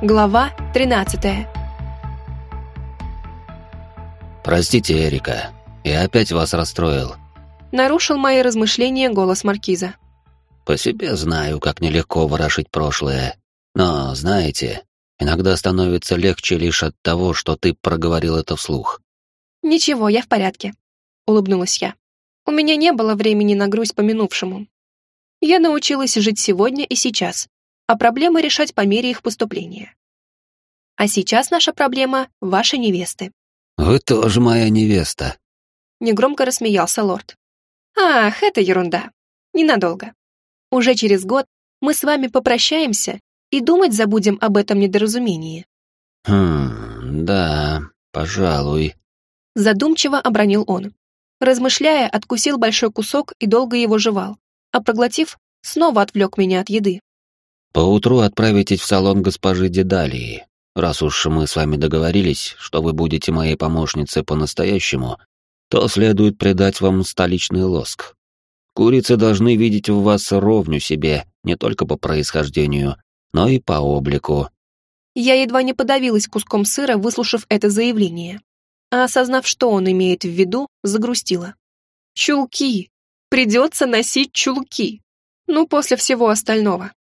Глава 13 «Простите, Эрика, я опять вас расстроил». Нарушил мои размышления голос Маркиза. «По себе знаю, как нелегко ворошить прошлое. Но, знаете, иногда становится легче лишь от того, что ты проговорил это вслух». «Ничего, я в порядке», — улыбнулась я. «У меня не было времени на грусть по минувшему. Я научилась жить сегодня и сейчас, а проблемы решать по мере их поступления. А сейчас наша проблема — ваши невесты. «Вы тоже моя невеста», — негромко рассмеялся лорд. «Ах, это ерунда. Ненадолго. Уже через год мы с вами попрощаемся и думать забудем об этом недоразумении». «Хм, да, пожалуй», — задумчиво обронил он. Размышляя, откусил большой кусок и долго его жевал, а проглотив, снова отвлек меня от еды. «Поутру отправитесь в салон госпожи Дедалии. Раз уж мы с вами договорились, что вы будете моей помощницей по-настоящему, то следует придать вам столичный лоск. Курицы должны видеть в вас ровню себе, не только по происхождению, но и по облику». Я едва не подавилась куском сыра, выслушав это заявление. А осознав, что он имеет в виду, загрустила. «Чулки! Придется носить чулки! Ну, после всего остального!»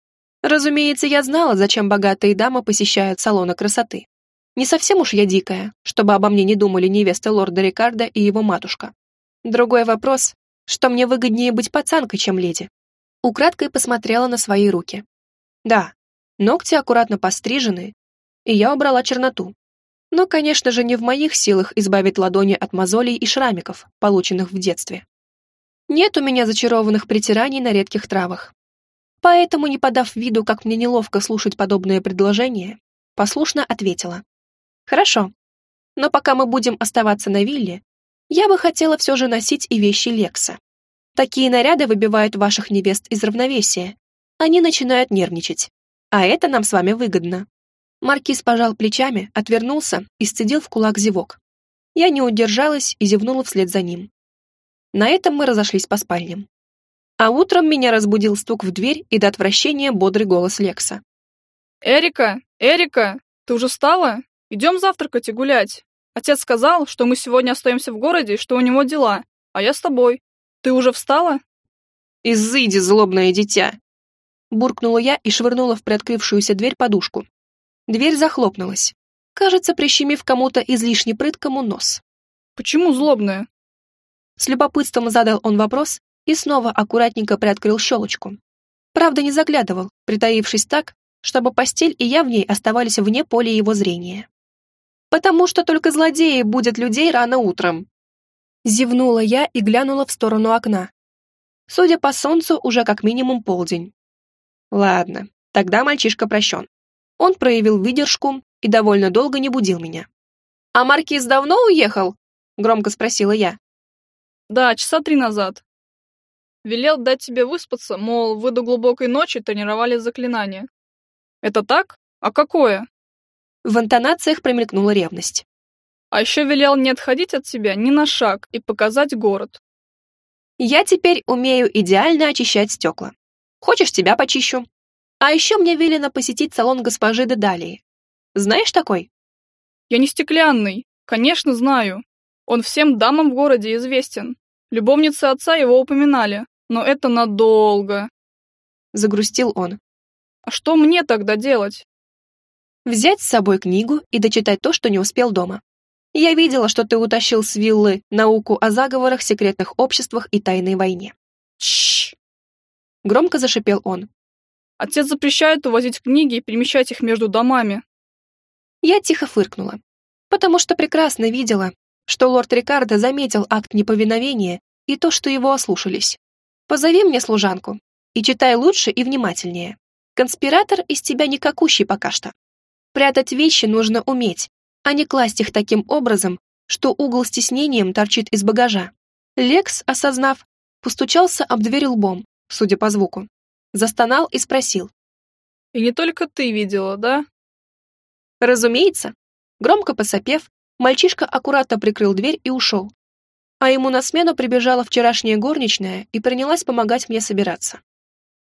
Разумеется, я знала, зачем богатые дамы посещают салоны красоты. Не совсем уж я дикая, чтобы обо мне не думали невесты лорда Рикардо и его матушка. Другой вопрос, что мне выгоднее быть пацанкой, чем леди. Украдкой посмотрела на свои руки. Да, ногти аккуратно пострижены, и я убрала черноту. Но, конечно же, не в моих силах избавить ладони от мозолей и шрамиков, полученных в детстве. Нет у меня зачарованных притираний на редких травах. Поэтому, не подав виду, как мне неловко слушать подобное предложение, послушно ответила. «Хорошо, но пока мы будем оставаться на вилле, я бы хотела все же носить и вещи Лекса. Такие наряды выбивают ваших невест из равновесия. Они начинают нервничать. А это нам с вами выгодно». Маркиз пожал плечами, отвернулся и сцедил в кулак зевок. Я не удержалась и зевнула вслед за ним. На этом мы разошлись по спальням. А утром меня разбудил стук в дверь и до отвращения бодрый голос Лекса. «Эрика! Эрика! Ты уже встала? Идем завтракать и гулять. Отец сказал, что мы сегодня остаемся в городе и что у него дела, а я с тобой. Ты уже встала?» «Изыди, злобное дитя!» Буркнула я и швырнула в приоткрывшуюся дверь подушку. Дверь захлопнулась, кажется, прищемив кому-то излишне прыткому нос. «Почему злобная?» С любопытством задал он вопрос, и снова аккуратненько приоткрыл щелочку. Правда, не заглядывал, притаившись так, чтобы постель и я в ней оставались вне поля его зрения. «Потому что только злодеи будет людей рано утром!» Зевнула я и глянула в сторону окна. Судя по солнцу, уже как минимум полдень. Ладно, тогда мальчишка прощен. Он проявил выдержку и довольно долго не будил меня. «А Маркиз давно уехал?» — громко спросила я. «Да, часа три назад. Велел дать тебе выспаться, мол, вы до глубокой ночи тренировали заклинания. Это так? А какое? В интонациях промелькнула ревность. А еще велел не отходить от себя ни на шаг и показать город. Я теперь умею идеально очищать стекла. Хочешь, тебя почищу? А еще мне велено посетить салон госпожи Дедалии. Знаешь такой? Я не стеклянный. Конечно, знаю. Он всем дамам в городе известен. Любовницы отца его упоминали но это надолго. Загрустил он. А что мне тогда делать? Взять с собой книгу и дочитать то, что не успел дома. Я видела, что ты утащил с виллы науку о заговорах, секретных обществах и тайной войне. Чш! Громко зашипел он. Отец запрещает увозить книги и перемещать их между домами. Я тихо фыркнула, потому что прекрасно видела, что лорд Рикардо заметил акт неповиновения и то, что его ослушались. Позови мне служанку и читай лучше и внимательнее. Конспиратор из тебя никакущий пока что. Прятать вещи нужно уметь, а не класть их таким образом, что угол стеснением торчит из багажа. Лекс, осознав, постучался об дверь лбом, судя по звуку. Застонал и спросил. «И не только ты видела, да?» Разумеется. Громко посопев, мальчишка аккуратно прикрыл дверь и ушел, а ему на смену прибежала вчерашняя горничная и принялась помогать мне собираться.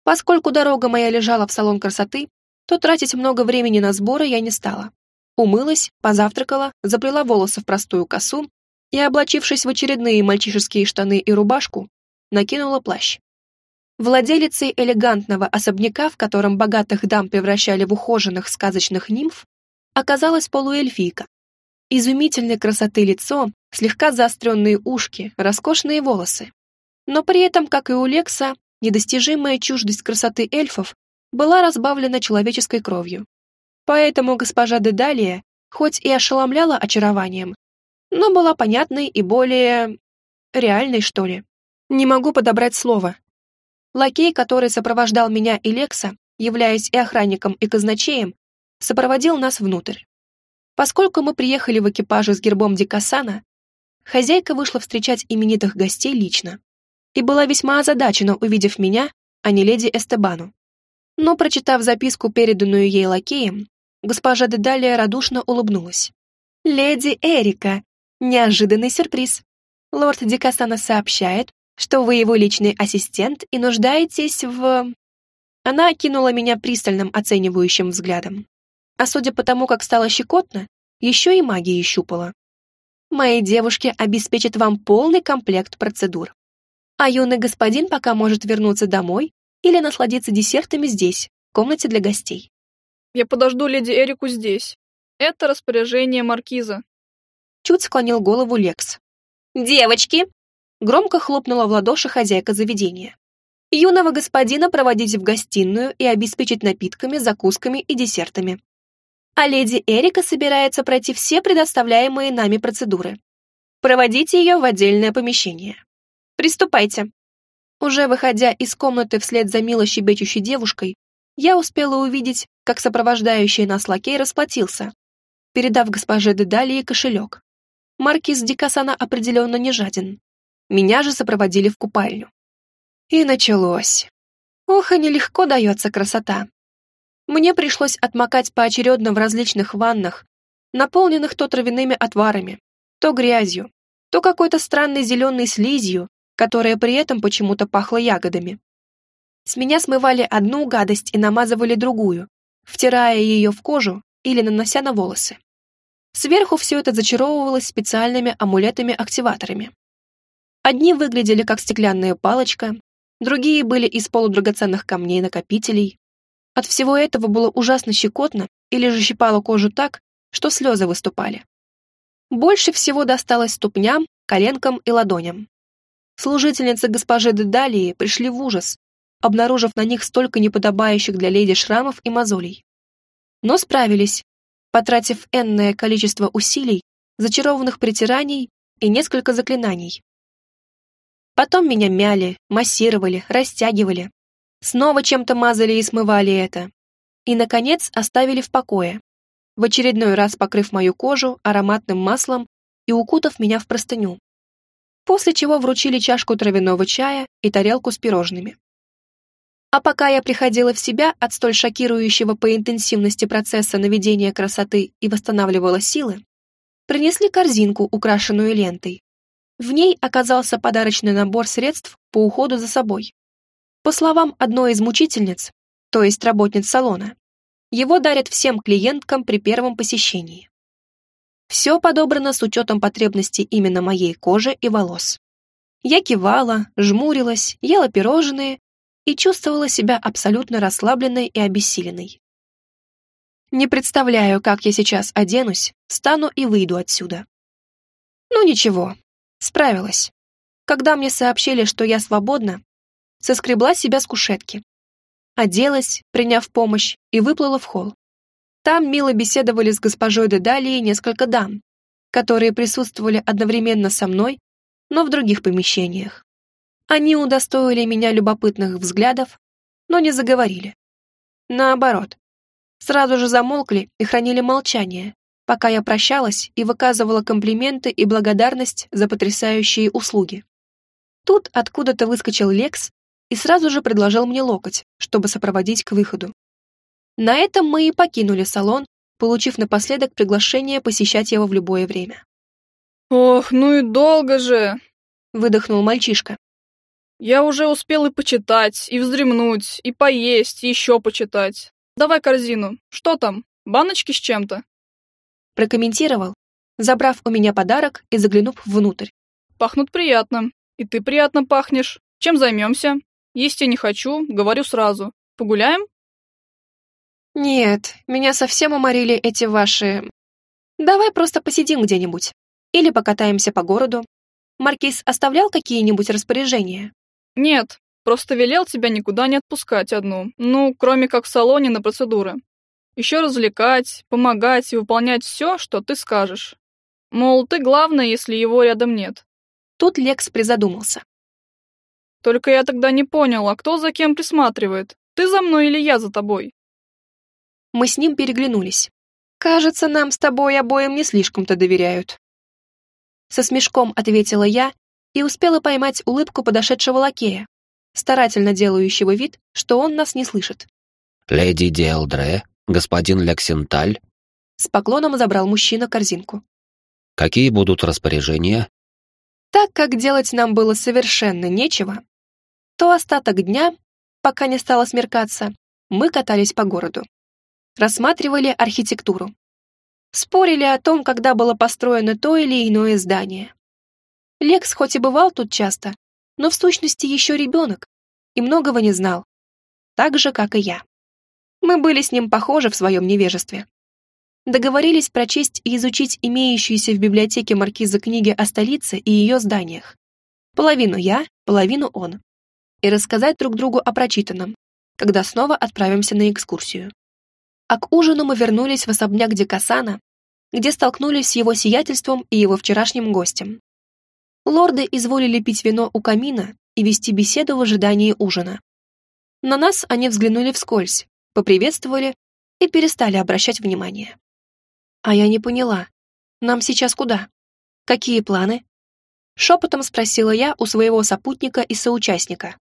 Поскольку дорога моя лежала в салон красоты, то тратить много времени на сборы я не стала. Умылась, позавтракала, заплела волосы в простую косу и, облачившись в очередные мальчишеские штаны и рубашку, накинула плащ. Владелицей элегантного особняка, в котором богатых дам превращали в ухоженных сказочных нимф, оказалась полуэльфийка. Изумительной красоты лицо, слегка заостренные ушки, роскошные волосы. Но при этом, как и у Лекса, недостижимая чуждость красоты эльфов была разбавлена человеческой кровью. Поэтому госпожа Дедалия, хоть и ошеломляла очарованием, но была понятной и более... реальной, что ли. Не могу подобрать слово. Лакей, который сопровождал меня и Лекса, являясь и охранником, и казначеем, сопроводил нас внутрь. Поскольку мы приехали в экипаже с гербом Дикасана, хозяйка вышла встречать именитых гостей лично и была весьма озадачена, увидев меня, а не леди Эстебану. Но, прочитав записку, переданную ей лакеем, госпожа Дедалия радушно улыбнулась. «Леди Эрика, неожиданный сюрприз. Лорд Дикасана сообщает, что вы его личный ассистент и нуждаетесь в...» Она окинула меня пристальным оценивающим взглядом. А судя по тому, как стало щекотно, еще и магией щупала. Мои девушки обеспечат вам полный комплект процедур. А юный господин пока может вернуться домой или насладиться десертами здесь, в комнате для гостей. Я подожду леди Эрику здесь. Это распоряжение маркиза. Чуть склонил голову Лекс. «Девочки!» Громко хлопнула в ладоши хозяйка заведения. «Юного господина проводить в гостиную и обеспечить напитками, закусками и десертами. А леди Эрика собирается пройти все предоставляемые нами процедуры. Проводите ее в отдельное помещение. Приступайте». Уже выходя из комнаты вслед за мило щебечущей девушкой, я успела увидеть, как сопровождающий нас лакей расплатился, передав госпоже Дедалии кошелек. Маркиз Дикасана определенно не жаден. Меня же сопроводили в купальню. И началось. Ох, и нелегко дается красота. Мне пришлось отмокать поочередно в различных ваннах, наполненных то травяными отварами, то грязью, то какой-то странной зеленой слизью, которая при этом почему-то пахла ягодами. С меня смывали одну гадость и намазывали другую, втирая ее в кожу или нанося на волосы. Сверху все это зачаровывалось специальными амулетами-активаторами. Одни выглядели как стеклянная палочка, другие были из полудрагоценных камней-накопителей. От всего этого было ужасно щекотно или же щипало кожу так, что слезы выступали. Больше всего досталось ступням, коленкам и ладоням. Служительницы госпожи Дедалии пришли в ужас, обнаружив на них столько неподобающих для леди шрамов и мозолей. Но справились, потратив энное количество усилий, зачарованных притираний и несколько заклинаний. Потом меня мяли, массировали, растягивали, снова чем-то мазали и смывали это. И, наконец, оставили в покое, в очередной раз покрыв мою кожу ароматным маслом и укутав меня в простыню после чего вручили чашку травяного чая и тарелку с пирожными. А пока я приходила в себя от столь шокирующего по интенсивности процесса наведения красоты и восстанавливала силы, принесли корзинку, украшенную лентой. В ней оказался подарочный набор средств по уходу за собой. По словам одной из мучительниц, то есть работниц салона, его дарят всем клиенткам при первом посещении. Все подобрано с учетом потребностей именно моей кожи и волос. Я кивала, жмурилась, ела пирожные и чувствовала себя абсолютно расслабленной и обессиленной. Не представляю, как я сейчас оденусь, встану и выйду отсюда. Ну ничего, справилась. Когда мне сообщили, что я свободна, соскребла себя с кушетки. Оделась, приняв помощь, и выплыла в холл. Там мило беседовали с госпожой Дедалией несколько дам, которые присутствовали одновременно со мной, но в других помещениях. Они удостоили меня любопытных взглядов, но не заговорили. Наоборот, сразу же замолкли и хранили молчание, пока я прощалась и выказывала комплименты и благодарность за потрясающие услуги. Тут откуда-то выскочил Лекс и сразу же предложил мне локоть, чтобы сопроводить к выходу. На этом мы и покинули салон, получив напоследок приглашение посещать его в любое время. «Ох, ну и долго же!» — выдохнул мальчишка. «Я уже успел и почитать, и вздремнуть, и поесть, и еще почитать. Давай корзину. Что там? Баночки с чем-то?» Прокомментировал, забрав у меня подарок и заглянув внутрь. «Пахнут приятно. И ты приятно пахнешь. Чем займемся? Есть я не хочу, говорю сразу. Погуляем?» «Нет, меня совсем уморили эти ваши... Давай просто посидим где-нибудь. Или покатаемся по городу. Маркиз оставлял какие-нибудь распоряжения?» «Нет, просто велел тебя никуда не отпускать одну. Ну, кроме как в салоне на процедуры. Еще развлекать, помогать и выполнять все, что ты скажешь. Мол, ты главное, если его рядом нет». Тут Лекс призадумался. «Только я тогда не понял, а кто за кем присматривает? Ты за мной или я за тобой?» Мы с ним переглянулись. «Кажется, нам с тобой обоим не слишком-то доверяют». Со смешком ответила я и успела поймать улыбку подошедшего лакея, старательно делающего вид, что он нас не слышит. «Леди Диэлдре, господин Лексенталь». С поклоном забрал мужчина корзинку. «Какие будут распоряжения?» Так как делать нам было совершенно нечего, то остаток дня, пока не стало смеркаться, мы катались по городу. Рассматривали архитектуру. Спорили о том, когда было построено то или иное здание. Лекс хоть и бывал тут часто, но в сущности еще ребенок и многого не знал. Так же, как и я. Мы были с ним похожи в своем невежестве. Договорились прочесть и изучить имеющиеся в библиотеке маркиза книги о столице и ее зданиях. Половину я, половину он. И рассказать друг другу о прочитанном, когда снова отправимся на экскурсию а к ужину мы вернулись в особняк Дикасана, где столкнулись с его сиятельством и его вчерашним гостем. Лорды изволили пить вино у камина и вести беседу в ожидании ужина. На нас они взглянули вскользь, поприветствовали и перестали обращать внимание. А я не поняла, нам сейчас куда? Какие планы? Шепотом спросила я у своего сопутника и соучастника.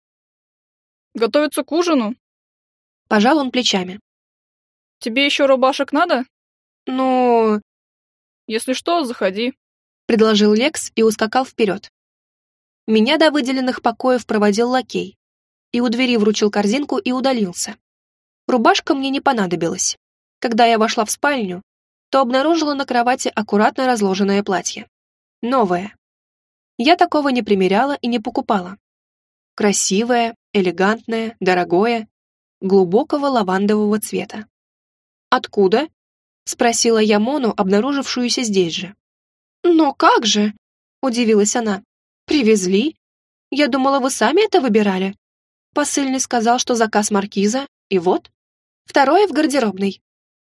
Готовиться к ужину? Пожал он плечами. Тебе еще рубашек надо? Ну... Если что, заходи. Предложил Лекс и ускакал вперед. Меня до выделенных покоев проводил лакей и у двери вручил корзинку и удалился. Рубашка мне не понадобилась. Когда я вошла в спальню, то обнаружила на кровати аккуратно разложенное платье. Новое. Я такого не примеряла и не покупала. Красивое, элегантное, дорогое, глубокого лавандового цвета. «Откуда?» — спросила я Мону, обнаружившуюся здесь же. «Но как же?» — удивилась она. «Привезли? Я думала, вы сами это выбирали». Посыльный сказал, что заказ маркиза, и вот. Второе в гардеробной.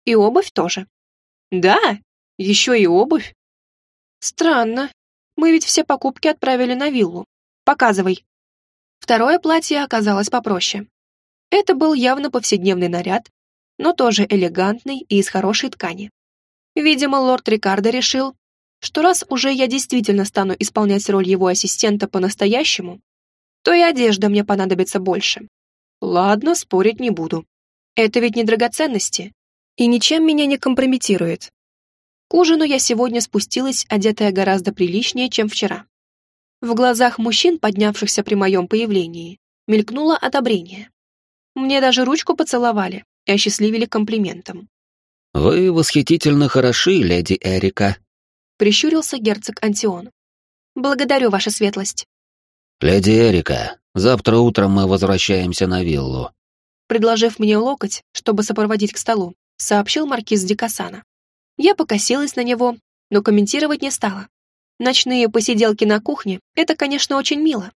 И обувь тоже. «Да, еще и обувь». «Странно. Мы ведь все покупки отправили на виллу. Показывай». Второе платье оказалось попроще. Это был явно повседневный наряд, но тоже элегантный и из хорошей ткани. Видимо, лорд Рикардо решил, что раз уже я действительно стану исполнять роль его ассистента по-настоящему, то и одежда мне понадобится больше. Ладно, спорить не буду. Это ведь не драгоценности, и ничем меня не компрометирует. К ужину я сегодня спустилась, одетая гораздо приличнее, чем вчера. В глазах мужчин, поднявшихся при моем появлении, мелькнуло одобрение. Мне даже ручку поцеловали, и осчастливили комплиментом. «Вы восхитительно хороши, леди Эрика», — прищурился герцог Антион. «Благодарю, ваша светлость». «Леди Эрика, завтра утром мы возвращаемся на виллу», предложив мне локоть, чтобы сопроводить к столу, сообщил маркиз Дикасана. Я покосилась на него, но комментировать не стала. Ночные посиделки на кухне — это, конечно, очень мило.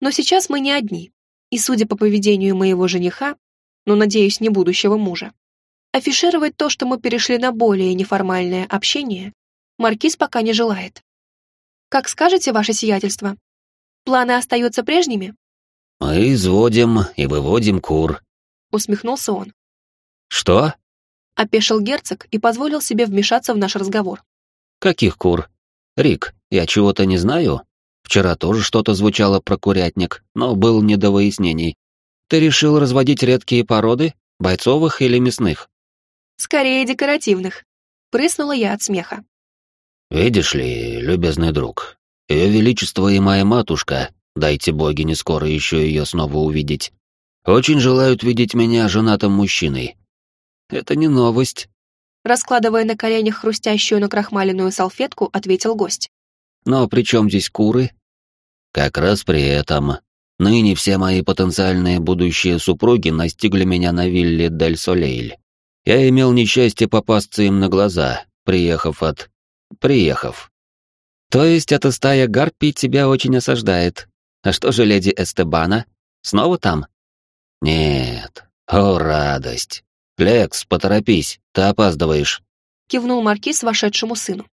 Но сейчас мы не одни, и, судя по поведению моего жениха, но, надеюсь, не будущего мужа. Афишировать то, что мы перешли на более неформальное общение, Маркиз пока не желает. Как скажете, ваше сиятельство? Планы остаются прежними? Мы изводим и выводим кур, усмехнулся он. Что? Опешил герцог и позволил себе вмешаться в наш разговор. Каких кур? Рик, я чего-то не знаю. Вчера тоже что-то звучало про курятник, но был не до выяснений. Ты решил разводить редкие породы, бойцовых или мясных? Скорее декоративных. Прыснула я от смеха. Видишь ли, любезный друг, ее величество и моя матушка, дайте боги не скоро еще ее снова увидеть, очень желают видеть меня женатым мужчиной. это не новость. Раскладывая на коленях хрустящую накрахмаленную салфетку, ответил гость. Но при чем здесь куры? Как раз при этом. Ныне все мои потенциальные будущие супруги настигли меня на вилле Дель Солейль. Я имел несчастье попасться им на глаза, приехав от... приехав. То есть эта стая гарпий тебя очень осаждает. А что же леди Эстебана? Снова там? Нет. О, радость. Лекс, поторопись, ты опаздываешь. Кивнул маркиз вошедшему сыну.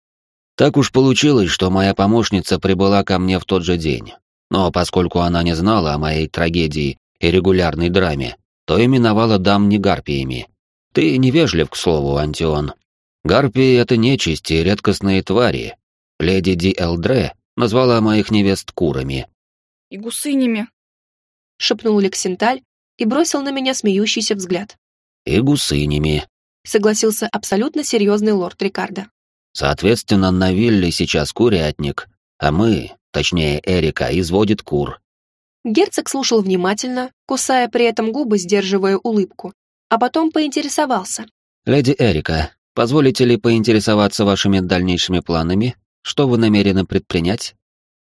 Так уж получилось, что моя помощница прибыла ко мне в тот же день. Но поскольку она не знала о моей трагедии и регулярной драме, то именовала дам не гарпиями. Ты невежлив, к слову, Антион. Гарпии — это нечисть и редкостные твари. Леди Ди Элдре назвала моих невест курами. И гусынями. Шепнул Лексенталь и бросил на меня смеющийся взгляд. И гусынями. Согласился абсолютно серьезный лорд Рикардо. Соответственно, на вилле сейчас курятник, а мы, точнее Эрика, изводит кур. Герцог слушал внимательно, кусая при этом губы, сдерживая улыбку, а потом поинтересовался. «Леди Эрика, позволите ли поинтересоваться вашими дальнейшими планами? Что вы намерены предпринять?»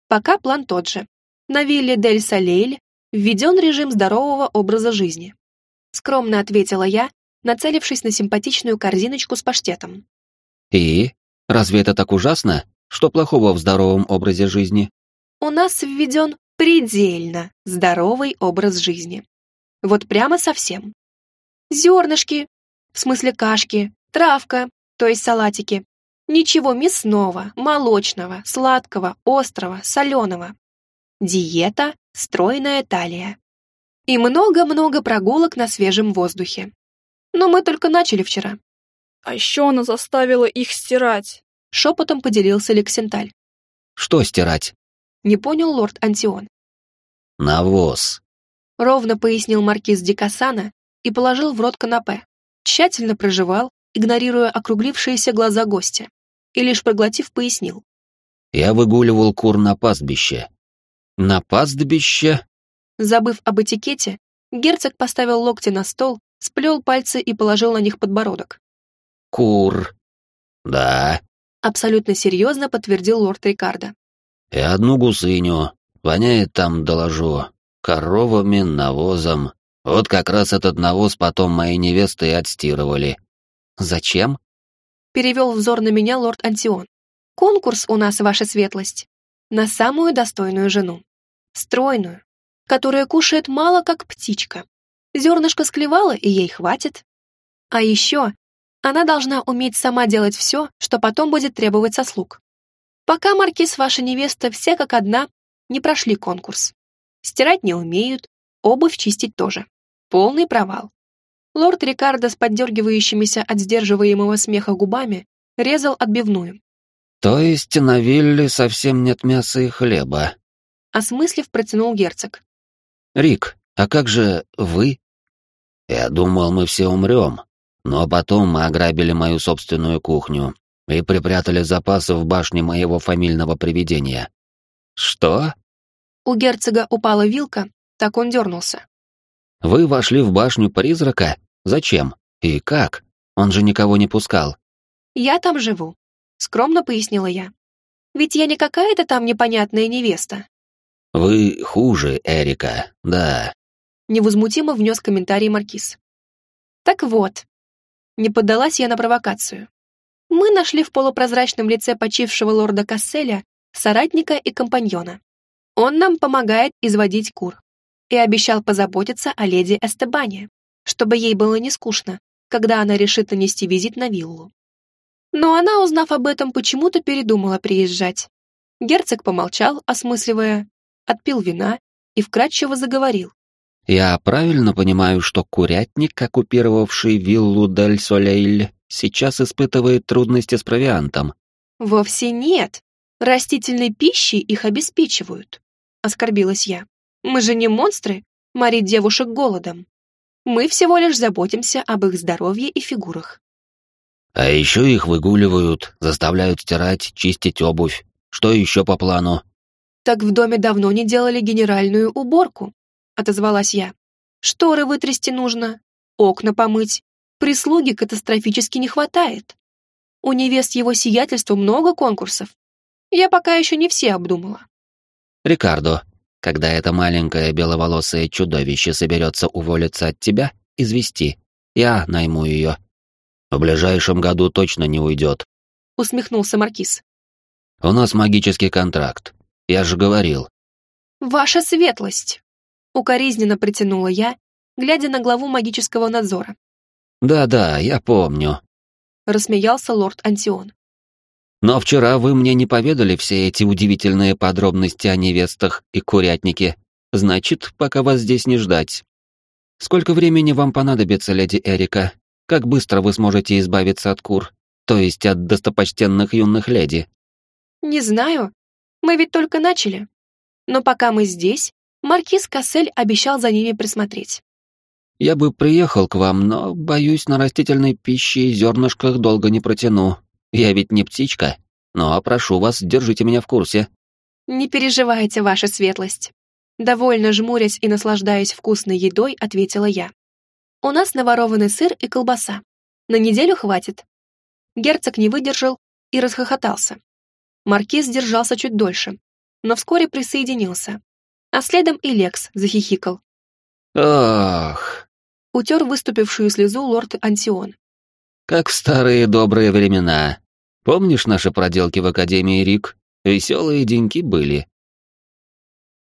Пока план тот же. На вилле Дель Салейль введен режим здорового образа жизни. Скромно ответила я, нацелившись на симпатичную корзиночку с паштетом. «И? Разве это так ужасно? Что плохого в здоровом образе жизни?» У нас введен предельно здоровый образ жизни. Вот прямо совсем. Зернышки, в смысле кашки, травка, то есть салатики. Ничего мясного, молочного, сладкого, острого, соленого. Диета, стройная талия. И много-много прогулок на свежем воздухе. Но мы только начали вчера. А еще она заставила их стирать. Шепотом поделился Лексенталь. «Что стирать?» Не понял лорд Антион. «Навоз», — ровно пояснил маркиз Дикасана и положил в рот канапе. Тщательно прожевал, игнорируя округлившиеся глаза гостя, и лишь проглотив, пояснил. «Я выгуливал кур на пастбище». «На пастбище?» Забыв об этикете, герцог поставил локти на стол, сплел пальцы и положил на них подбородок. «Кур». «Да», — абсолютно серьезно подтвердил лорд Рикардо. «И одну гусыню. Воняет там, доложу. Коровами, навозом. Вот как раз этот навоз потом мои невесты и отстирывали». «Зачем?» — перевел взор на меня лорд Антион. «Конкурс у нас, ваша светлость, на самую достойную жену. Стройную, которая кушает мало, как птичка. Зернышко склевала, и ей хватит. А еще она должна уметь сама делать все, что потом будет требовать со слуг. Пока маркиз ваша невеста все как одна не прошли конкурс. Стирать не умеют, обувь чистить тоже. Полный провал. Лорд Рикардо с поддергивающимися от сдерживаемого смеха губами резал отбивную. «То есть на вилле совсем нет мяса и хлеба?» Осмыслив, протянул герцог. «Рик, а как же вы?» «Я думал, мы все умрем, но потом мы ограбили мою собственную кухню и припрятали запасы в башне моего фамильного привидения». «Что?» У герцога упала вилка, так он дернулся. «Вы вошли в башню призрака? Зачем? И как? Он же никого не пускал». «Я там живу», — скромно пояснила я. «Ведь я не какая-то там непонятная невеста». «Вы хуже Эрика, да», — невозмутимо внес комментарий Маркиз. «Так вот», — не поддалась я на провокацию. «Мы нашли в полупрозрачном лице почившего лорда Касселя соратника и компаньона. Он нам помогает изводить кур и обещал позаботиться о леди Эстебане, чтобы ей было не скучно, когда она решит нанести визит на виллу. Но она, узнав об этом, почему-то передумала приезжать. Герцог помолчал, осмысливая, отпил вина и вкратчиво заговорил. «Я правильно понимаю, что курятник, оккупировавший виллу Дель Солейль, сейчас испытывает трудности с провиантом?» «Вовсе нет. Растительной пищей их обеспечивают», — оскорбилась я. Мы же не монстры, морить девушек голодом. Мы всего лишь заботимся об их здоровье и фигурах. А еще их выгуливают, заставляют стирать, чистить обувь. Что еще по плану? Так в доме давно не делали генеральную уборку, отозвалась я. Шторы вытрясти нужно, окна помыть, Прислуги катастрофически не хватает. У невест его сиятельства много конкурсов. Я пока еще не все обдумала. Рикардо, когда это маленькое беловолосое чудовище соберется уволиться от тебя, извести. Я найму ее. В ближайшем году точно не уйдет. Усмехнулся Маркиз. У нас магический контракт. Я же говорил. Ваша светлость. Укоризненно притянула я, глядя на главу магического надзора. Да-да, я помню. Рассмеялся лорд Антион. Но вчера вы мне не поведали все эти удивительные подробности о невестах и курятнике. Значит, пока вас здесь не ждать. Сколько времени вам понадобится, леди Эрика? Как быстро вы сможете избавиться от кур, то есть от достопочтенных юных леди? Не знаю. Мы ведь только начали. Но пока мы здесь, маркиз Кассель обещал за ними присмотреть. Я бы приехал к вам, но, боюсь, на растительной пище и зернышках долго не протяну. Я ведь не птичка. Но прошу вас, держите меня в курсе. Не переживайте, ваша светлость. Довольно жмурясь и наслаждаясь вкусной едой, ответила я. У нас наворованный сыр и колбаса. На неделю хватит. Герцог не выдержал и расхохотался. Маркиз держался чуть дольше, но вскоре присоединился. А следом и Лекс захихикал. Ох, Утер выступившую слезу лорд Антион. как в старые добрые времена. Помнишь наши проделки в Академии Рик? Веселые деньки были.